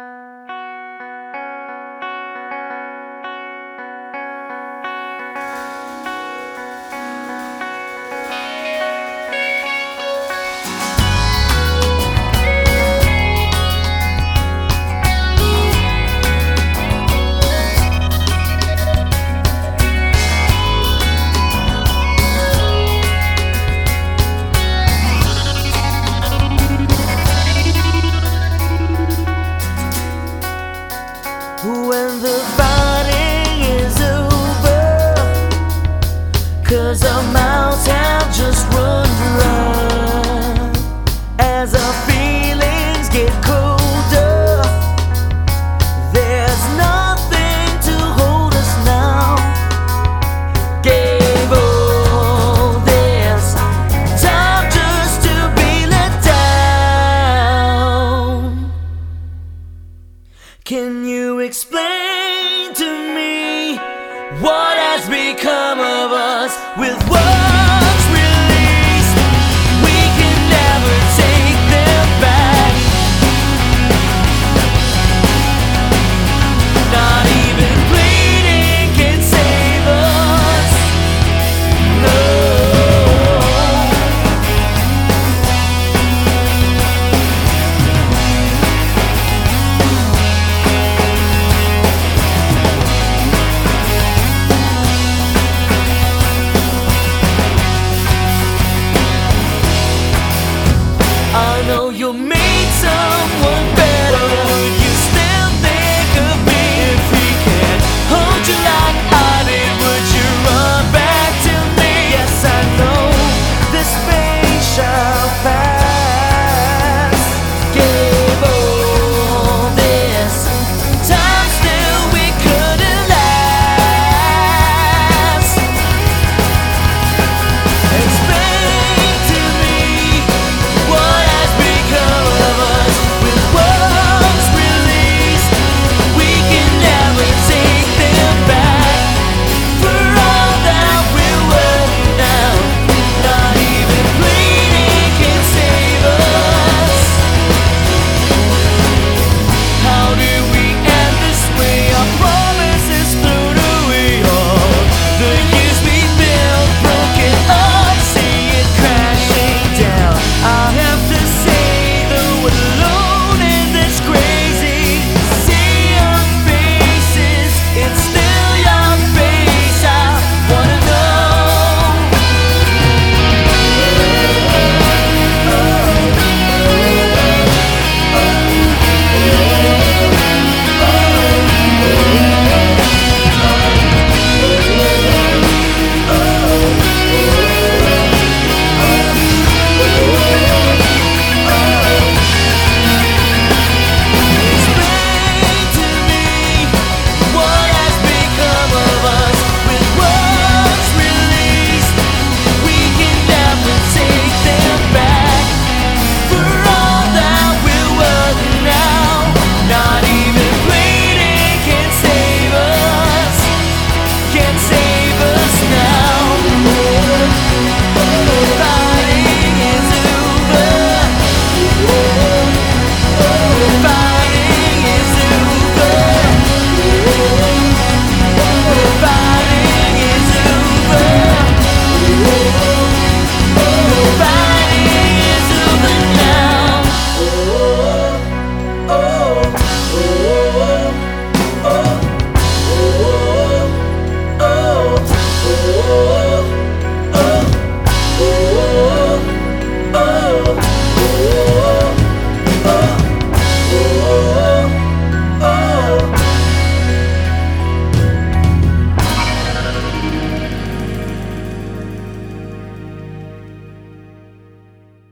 you explain to me what has become of us?